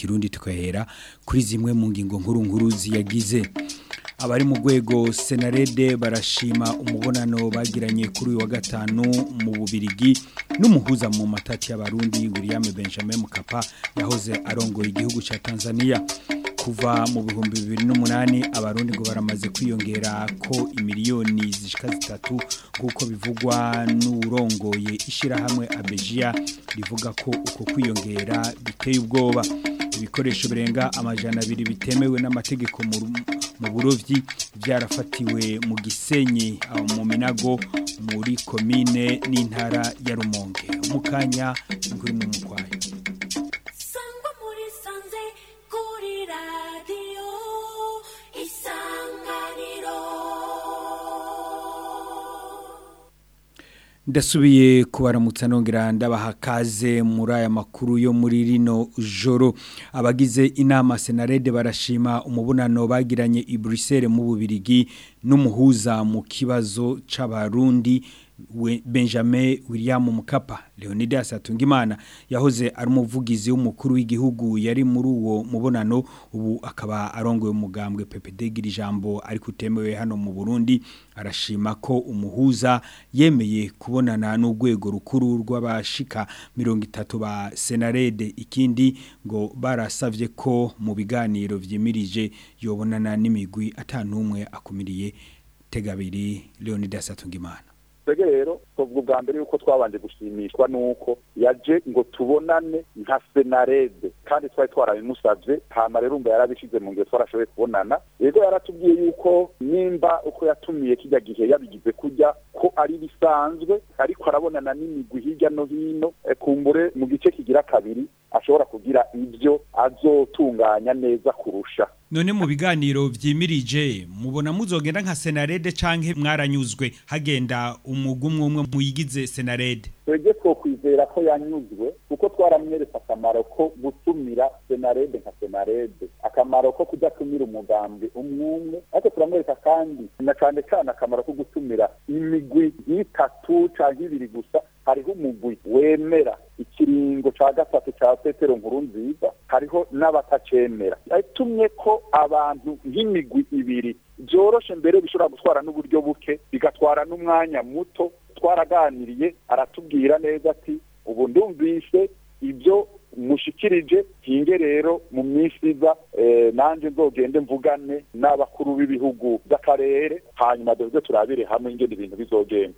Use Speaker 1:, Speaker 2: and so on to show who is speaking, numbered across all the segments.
Speaker 1: kirundi tukahera kuri zimwe mu ngingo nkuru nkuru ziyagize abari mu rwego senarede barashima umubonano bagiranye kuri uyu wa gatanu mu bubirigi n'umuhuza mu matati y'abarundi william benjamin mukapa yahoze arongoye igihugu cya tanzania kuva mu bihumbi bibiri n'umunani abarundi ngo baramaze kwiyongera ko imiliyoni zishika zitatu nk'uko bivugwa n'urongoye ishyirahamwe abejiya rivuga ko uko kwiyongera biteye ubwoba ibikoresho birenga amajana abiri bitemewe n'amategeko mu burobyi byarafatiwe mu gisenyi mu minago muri komine n'intara ya rumonge umukanya kuri mu ndasubiye kubaramutsa nongera ndabaha kaze muri aya makuru yo muri rino joro abagize inama senarede barashima umubonano bagiranye i Bruxelles mu bubirigi n'umuhuza mu kibazo c'abarundi benjamin william mukapa leonidas atungimana yahoze ari umuvugizi w'umukuru w'igihugu yari muri uwo mubonano ubu akaba arongoye umugambwe pepe ijambo ariko utemewe hano mu burundi arashima ko umuhuza yemeye kubonana n'urwego rukuru rw'abashika mirongo itatu ba senarede ikindi ngo barasabye ko mu biganiro byimirije yobonana n'imigwi atanu akumiriye tegabiri leonidas atungimana
Speaker 2: Peguero twavuga ubwa mbere yuko twabanje gushimishwa nuko yaje ngo tubonane nka senarede kandi twari twarabimusabye hama rero umva yarabishyize mu ngiro twarashoboye kubonana rero yaratubwiye yuko nimba uko yatumiye kijya gihe yabigize kujya ko ari bisanzwe ariko arabonana n'imigwi hirya no hino eh, kumbure mu gice kigira kabiri ashobora kugira ibyo azotunganya neza kurusha
Speaker 1: none mu biganiro vyimirije mubona muzogenda nka senarede canke mwaranyuzwe hagenda umugwi umwe umwe muyigize senarede
Speaker 2: twebwe twokwizera ko yanyuzwe kuko twaramweretse akamaro ko gutumira senarede nka senarede akamaro ko kudatumira umugambi umwe umwe ariko turamwereka kandi na cyane cyane akamaro ko gutumira imigwi y'itatu cyangwa ibiri gusa hariho umugwi wemera ikiringo cya gatatu cya petero nkuru nziza hariho n'abatacemera yatumye ko abantu nk'imigwi ibiri byoroshye mbere bishobora gutwara n'uburyo buke bigatwara n'umwanya muto twaraganiriye aratubwira neza ati ubu ndumvise ibyo mushikirije hinge rero mu minsi iza eh, nanjye nzogende mvugane n'abakuru b'ibihugu by'akarere hanyuma duze turabire hamwe ingene ibintu bizogenda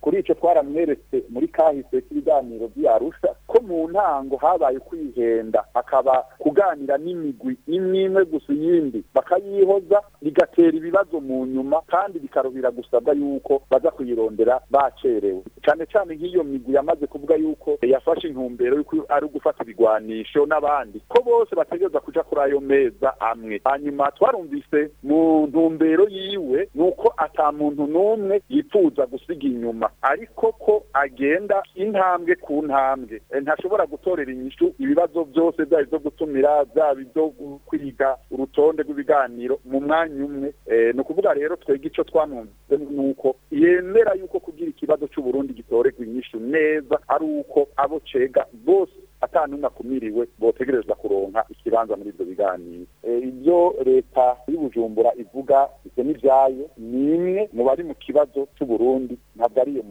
Speaker 2: kuri icyo twaramweretse muri kahise k'ibiganiro by'arusha ko mu ntango habaye kwihenda hakaba kuganira n'imigwi imwe gusa iyindi bakayihoza bigatera ibibazo mu nyuma kandi bikarubira gusabwa yuko baza kuyirondera bacerewe cyane cyane nk'iyo migwi yamaze kuvuga yuko yafashe intumbero ari ugufata ibigwanisho n'abandi ko bose agerageza kuja kuri ayo meza amwe hanyuma twarumvise mu ntumbero yiwe nuko ata muntu n'umwe yifuza gusiga inyuma ariko ko agenda intambwe ku ntambwe e, ntashobora gutorera inyishu ibibazo byose byaba ibyo gutumira byaba ibyo kwiga urutonde rw'ibiganiro mu mwanya umwe e, ni ukuvuga rero twega icyo twamwumvise nuko yemera yuko kugira ikibazo cy'uburundi gitorerwa inyishu neza ari uko abo cega bose atanumwe akumiriwe botegerezwa kuronka ikibanza muri ibyo biganiro e, ibyo leta y'ubujumbura ivuga ibyo ni ibyayo ni imwe mu bari mu kibazo cy'uburundi ntabwo ari iyo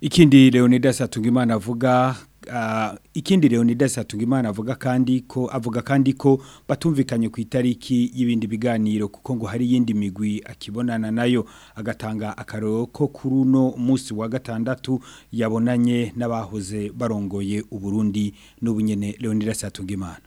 Speaker 1: ikindi leonidas atungimana avuga Ah, ikindi Leonidas Hatungimana avuga kandi ko avuga kandi ko batumvikanye ku itariki y'ibindi biganiro kuko ngo hari yindi migwi akibonana nayo agatanga akaroko ko kuri uno munsi wa gatandatu yabonanye n'abahoze barongoye uburundi n'ubunyene Leonidas Hatungimana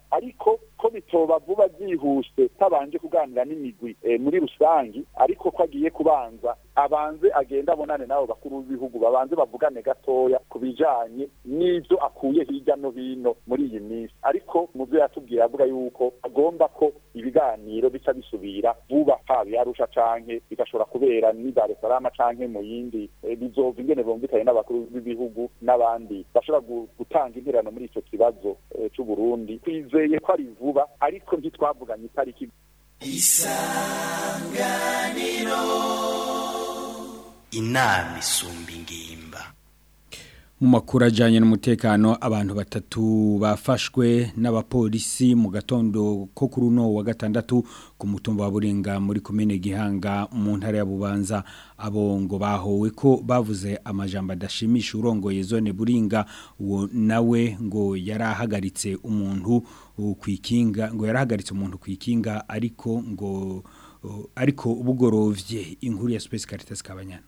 Speaker 2: ariko zoba vuba zihuse tabanje kuganira n'imigwi eh, muri rusange ariko ko agiye kubanza abanze agenda abonane n'abo bakuru b'ibihugu babanze bavugane gatoya ku bijyanye n'ibyo akuye hirya no hino muri iyi minsi ariko mu byo yatubwiye avuga yuko agomba ko ibiganiro bica bisubira vuba haba yarusha canke bigashobora kubera ni canke mu yindi eh, bizova ingene bumvikanye n'abakuru b'ibihugu n'abandi bashobora gutanga interano muri icyo kibazo Eh, cy'uburundi twizeye ko ari vuba ariko ntitwavuganye itariki isanganiro
Speaker 3: inama isumba ingimba
Speaker 1: mu makuru ajyanye n'umutekano abantu batatu bafashwe n'abapolisi mu gatondo kokuruno wa gatandatu ku mutumba wa burenga muri komine gihanga mu ntara ya bubanza abo ngo bahowe ko bavuze amajambo adashimisha urongoye zone buringa uwo nawe ngo yarahagaritse umuntu ku ngo yarahagaritse umuntu ku ikinga ariko ngo ariko ubugorovye inkuru ya Space Caritas Kabanyana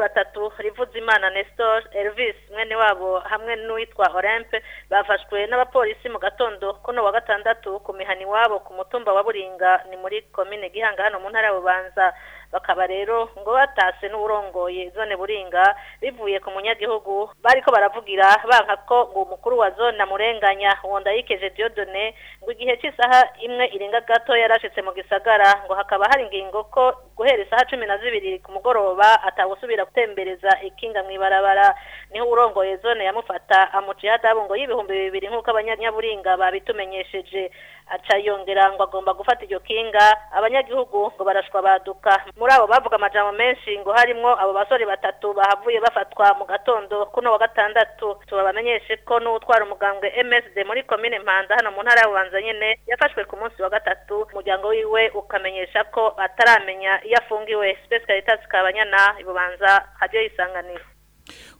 Speaker 4: batatu rivuzimana nestor elvis mwene wabo hamwe n'uwitwa olympe bafashwe n'abapolisi mu gatondo kuno wa gatandatu ku mihani iwabo ku mutumba wa buringa ni muri komine gihanga hano mu ntara ya bubanza bakaba rero ngo batase n'uburongoye zone buringa bivuye ku munyagihugu bariko baravugira banka ko ngo umukuru wa zone amurenganya wondayikeje Diodone ngo igihe cy'isaha imwe irenga gato yarashitse mu gisagara ngo hakaba hari ingingo ko guhera isaha cumi na zibiri ku mugoroba atawusubira gutembereza ikinga mu ibarabara niho urongoye zone yamufata amuciye adabungo y'ibihumbi bibiri nk'uko abanyaburinga babitumenyesheje acayongera ngo agomba gufata iryo kinga abanyagihugu ngo barashwa baduka muri abo bavuga amajambo menshi ngo harimo abo basore batatu bahavuye bafatwa mu gatondo kuno wa gatandatu tubabamenyeshe ko n'utwara umugambwe MSD muri commune Mpanda hano mu ntara y'Ubanza nyine yafashwe ku munsi wa gatatu umuryango wiwe ukamenyesha ko ataramenya iyo afungiwe Specialitas Kabanyana ibubanza hajye yisanganira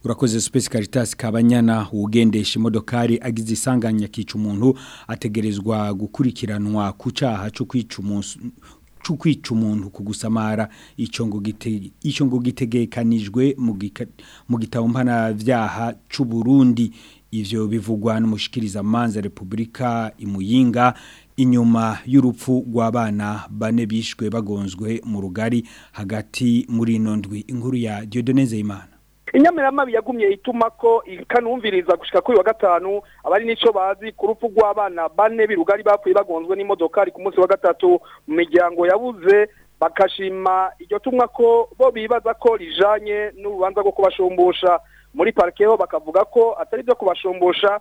Speaker 1: urakoze Space Caritas kabanyana ugendesha imodokari agize isanganya kica umuntu ategerezwa gukurikiranwa ku cyaha cyo kwica kwica umuntu ku gusamara icyo ngo gitegekanijwe mu gitabo mpanabyaha cy'u Burundi ivyo bivugwa n'umushikiriza manza Republika imuyinga inyuma y'urupfu rw'abana bane bishwe bagonzwe mu rugari hagati muri nondwi inkuru ya Dieudonne Zeimana
Speaker 5: inyamiramabi yagumye ituma ko ikanumviriza gushika kuri wa gatanu abari n’icyo bazi ku rupfu rw'abana bane birugari bapfuye bagonzwe n'imodoka ari ku munsi wa gatatu mu miryango yabuze bakashima iryo tumwa ko bo bibaza ko rijanye n'urubanza rwo kubashumbusha muri parikeho bakavuga ko atari byo kubashumbusha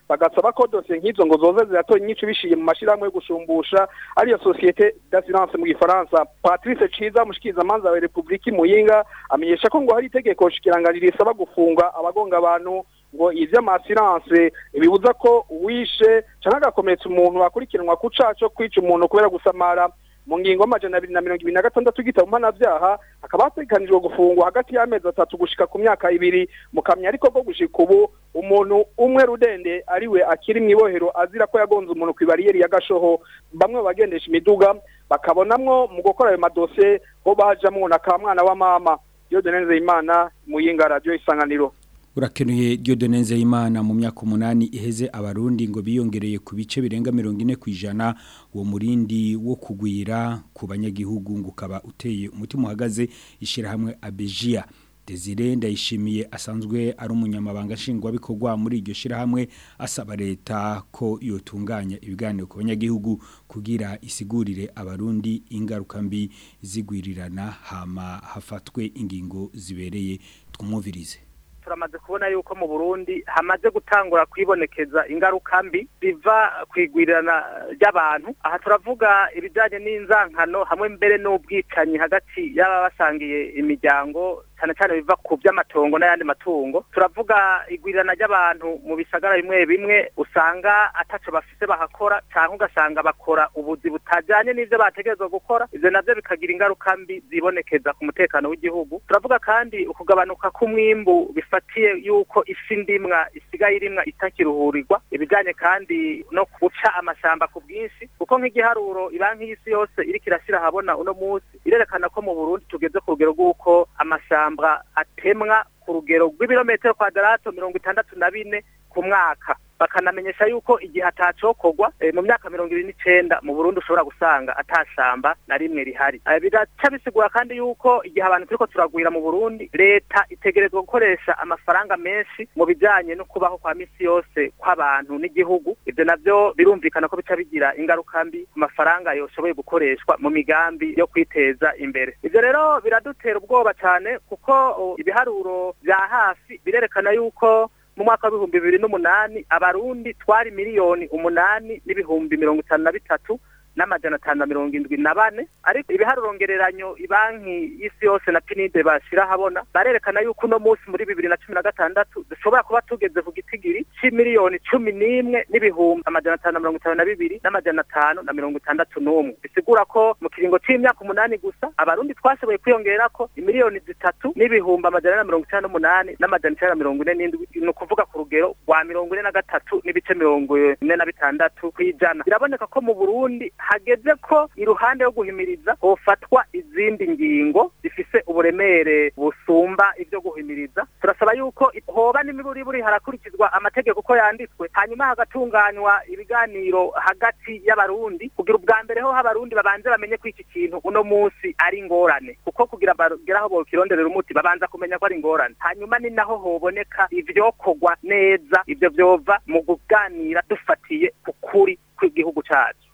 Speaker 5: bagasaba ko dosiye nk'izo ngo zoze ziratora nyinshi bishyiye mu mashyirahamwe yo gushumbusha ariyo sosiyete d'assurance mu gifaransa patrice ciza amanza wa repubulika imuyinga amenyesha ko ngo hari itegeko nshikiranganira risaba gufunga abagonga abantu ngo iby'amasiranse bibuza ko uwishe cyangwa agakomeretsa umuntu akurikiranwa ku cyaha cyo kwica umuntu kubera gusamara mu ngingo y'amajana abiri na mirongo ibiri na gatandatu gitabo mpanabyaha hakaba hateganijwe gufungwa hagati y'amezi atatu gushika ku myaka ibiri mu kamyo ariko bwo gushika ubu umuntu umwe rudende ariwe akiri mu ibohero azira ko yagonze umuntu ku ibariyeri ya gashoho bamwe bagendesha imiduga bakabonamwo mu gukora ayo madosiye ho bajamwo na ka mwana wa mama Diodone Nzeyimana muyinga radio isanganiro
Speaker 1: urakenuye Dieudonne Nzeyimana mu myaka umunani iheze abarundi ngo biyongereye ku bice birenga mirongo ine ku ijana uwo murindi wo kugwira ku banyagihugu ngo uteye umutima uhagaze ishyirahamwe abejiya Desire ndayishimiye asanzwe ari umunyamabanga Nshingwa nshingwabikorwa muri iryo shyirahamwe asaba leta ko yotunganya ibiganiro ku banyagihugu kugira isigurire abarundi ingaruka mbi zigwirirana hama hafatwe ingingo zibereye twumvirize
Speaker 6: turamaze kubona yuko mu burundi hamaze gutangura kwibonekeza ingaruka mbi biva ku ry'abantu aha turavuga ibijyanye n'inzankano hamwe mbere n'ubwicanyi hagati yaba basangiye imiryango cyane cyane biva ku by'amatongo n'ayandi matungo turavuga igwirirana ry'abantu mu bisagara bimwe bimwe usanga ataco bafise bahakora cyangwa ugasanga bakora ubuzi butajyanye n'ibyo bategerezwa gukora ibyo nabyo bikagira ingaruka mbi zibonekeza ku mutekano w'igihugu turavuga kandi ukugabanuka k'umwimbu bifatiye yuko ifi ndimwa isigaye irimwa itakiruhurirwa ibijyanye kandi no guca amashyamba ku bwinshi kuko nk'igiharuro banki y'isi yose iri irashyira ahabona uno munsi irerekana ko mu burundi tugeze ku rugero rw'uko amashyamba atemwa ku rugero rw'ibirometero kwadarato mirongo itandatu na bine ku mwaka bakanamenyesha yuko igihe atacokorwa eh, mu myaka mirongo ibiri n'icenda mu burundu ushobora gusanga atashamba na rimwe rihari eh, bigaca bisigura kandi yuko igihe abantu turiko turagwira mu Burundi leta itegerezwa gukoresha amafaranga menshi mu bijyanye no kubaho kwa misi yose kw'abantu n'igihugu ivyo navyo birumvikana ko bica bigira ingaruka mbi ku mafaranga yoshoboye gukoreshwa mu migambi yo kwiteza imbere ivyo rero biradutera ubwoba cyane kuko oh, ibiharuro bya hafi birerekana yuko mu mwaka w'ibihumbi bibiri n'umunani abarundi twari miliyoni umunani n'ibihumbi mirongo itanu na bitatu n'amajana atanu na mirongo indwi na bane ariko ibiharurongereranyo banki y'isi yose na pinide bashyira ahabona barerekana yuko uno munsi muri bibiri na cumi na gatandatu dushobora kuba tugeze ku gitigiri cy'imiliyoni cumi n'imwe n'ibihumbi amajana atanu na mirongo itanu na bibiri n'amajana atanu na mirongo itandatu n'umwe bisigura ko mu kiringo cy'imyaka umunani gusa abarundi twashoboye kwiyongera ko imiliyoni zitatu n'ibihumbi amajana na mirongo itanu n'umunani n'amajana icyenda na mirongo ine n'indwi ni ukuvuga ku rugero rwa mirongo ine na gatatu n'ibice mirongo ine na bitandatu ku ijana biraboneka ko mu burundi hageze ko iruhande yo guhimiriza hofatwa izindi ngingo zifise uburemere busumba ibyo guhimiriza turasaba yuko hoba n'imiburiburi harakurikizwa amategeko uko yanditswe hanyuma hagatunganywa ibiganiro hagati y'abarundi kugira ubwa mbere ho abarundi babanze bamenye ko iki kintu uno munsi ari ingorane kuko kugira bageraho bokironderera umuti babanza kumenya ko ari ingorane hanyuma ni naho hoboneka ivyokorwa neza ibyo byova mu kuganira dufatiye ku kuri kw'igihugu cacu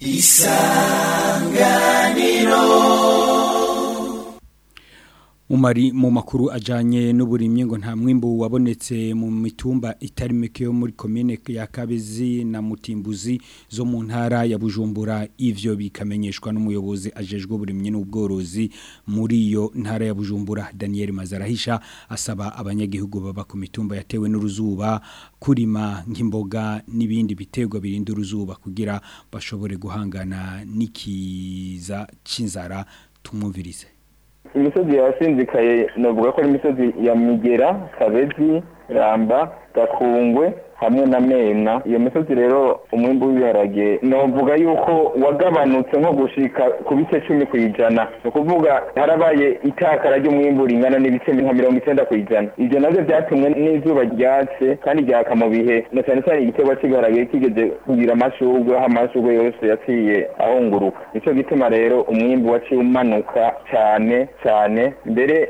Speaker 6: isanganiro
Speaker 1: umari mu makuru ajyanye n'uburimyi ngo nta mwimbu wabonetse mu mitumba itari mike muri komine ya kabezi na mutimbuzi zo mu ntara ya bujumbura ibyo bikamenyeshwa n'umuyobozi ajejwe uburimyi n'ubworozi muri iyo ntara ya bujumbura daniel mazarahisha asaba abanyagihugu baba ku mitumba yatewe n'uruzuba kurima nk'imboga n'ibindi biterwa birinda uruzuba kugira bashobore guhangana n'ikiza cy'inzara tumwumvirize
Speaker 7: imisozi yasinzikaye navuga ko ari imisozi ya migera kabezi ramba gakungwe hamwe na mena iyo misozi rero umwimbu w'ibiharage navuga yuko wagabanutse nko gushika ku bice cumi ku ijana ni ukuvuga harabaye itakara ry'umwimbu ringana n'ibice nka mirongo icyenda ku ijana ibyo nabyo byatumwe n'izuba ryatse kandi ryaka mu bihe na cyane cyane igiterwa cy'ibiharage kigeze kugira amashurwe aho amashurwe yose yaciye ahunguruka nicyo gituma rero umwimbu waciye umanuka cyane cyane mbere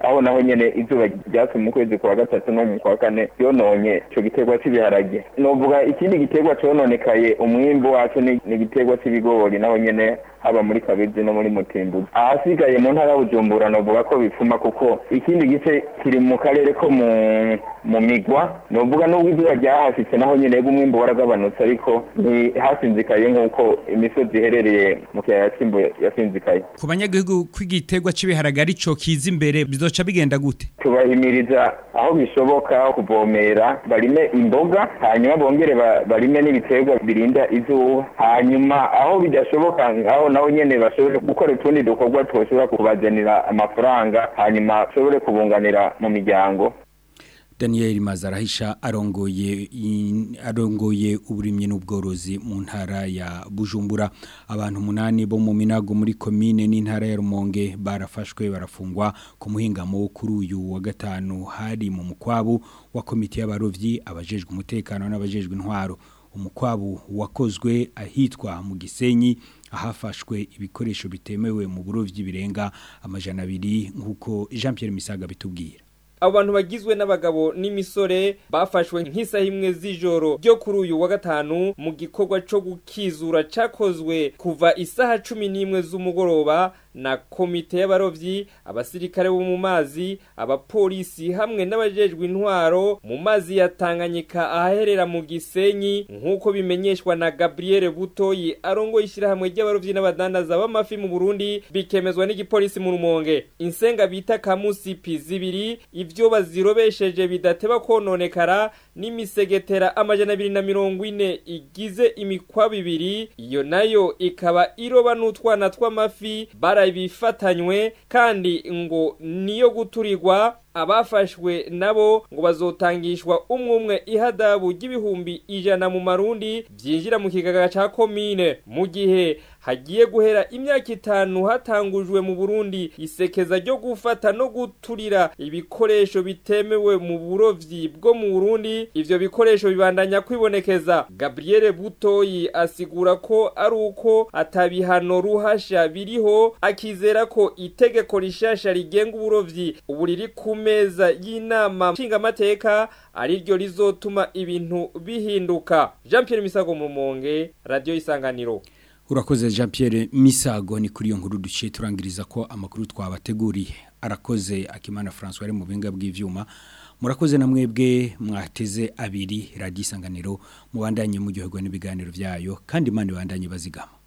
Speaker 7: aho naho nyine izuba ryatse mu kwezi kwa gatatu no mu kwa kane yononye icyo giterwa cy'ibiharage novuga ikindi giterwa cyononekaye umwimbo wacu ni igiterwa cy'ibigori naho nyine haba muri kabezi no muri mutimbuzi ahasigaye mu ntara bujumbura nuvuga ko bipfuma kuko ikindi gice kiri mu karere ko mu mu migwa nuvuga nubwo izuba ryahasitse naho nyine umwimbo waragabanutse ariko ntihasinzikaye nk'uko imisozi iherereye mu kiyaya cy'imbuye yasinzikaye
Speaker 1: ku banyagihugu kw'igiterwa cy'ibiharagara icyo kiza imbere bizoca bigenda gute
Speaker 7: tubahimiriza aho bishoboka kuvomera barime imboga hanyuma bongere barime n'ibiterwa birinda izuba hanyuma aho bidashoboka ngaho naho nyine bashobora gukora utundi dukorwa ibikorwa tubashobora kubagenera amafaranga hanyuma bashobore kubunganira mu miryango
Speaker 1: Daniel Mazarahisha arongoye arongoye uburimye n'ubworozi mu ntara ya Bujumbura abantu munani bo mu minago muri commune n'intara ya Rumonge barafashwe barafungwa ku muhingamo kuri uyu wa gatanu hari mu mukwabu wa komite y'abarovyi abajejwe umutekano n'abajejwe intwaro umukwabu wakozwe ahitwa mu Gisenyi ahafashwe ibikoresho bitemewe mu burobyi birenga amajana abiri nk'uko jean Pierre misaga bitubwira
Speaker 8: abantu bagizwe n'abagabo n'imisore bafashwe nk'isaha imwe z'ijoro ryo kuri uyu wa gatanu mu gikorwa cyo gukizura cyakozwe kuva isaha cumi n'imwe z'umugoroba na komite y'abarobyi abasirikare bo mu mazi abapolisi hamwe n'abajejwe intwaro mu mazi ya Tanganyika ahaherera mu Gisenyi nk'uko bimenyeshwa na Gabriel Butoyi arongoye ishyirahamwe ry'abarobyi n'abadandaza b'amafi mu Burundi bikemezwa n'igipolisi mu Rumonge insenga bita kamusipi zibiri ibyo bazirobesheje bidateba kononekara n'imisegetera amajana abiri na mirongo ine igize imikwa bibiri iyo nayo ikaba iroba n'utwana tw'amafi bara barabifatanywe kandi ngo niyo guturigwa abafashwe nabo ngo bazotangishwa umwe umwe ihadabu ry'ibihumbi ijana mu marundi byinjira mu kigaga cya komine mu gihe hagiye guhera imyaka itanu hatangujwe mu burundi isekeza ryo gufata no guturira ibikoresho bitemewe mu burovyi bwo mu burundi ivyo bikoresho bibandanya kwibonekeza gabriele butoyi asigura ko ari uko atabihano ruhasha biriho akizera ko itegeko rishasha rigenga uburovyi uburiri riri kumwe meza y'inama nshingamateka ariryo rizotuma ibintu bihinduka jean Pierre misago mumonge Radio isanganiro
Speaker 1: urakoze jean Pierre misago ni kuri iyo nkuru duciye turangiriza ko amakuru twabateguriye arakoze akimana francois ari mu binga bw'ibyuma murakoze na mwebwe mwateze abiri radiyo isanganiro mubandanye muryoherwa n'ibiganiro byayo kandi imana ibandanye bazigama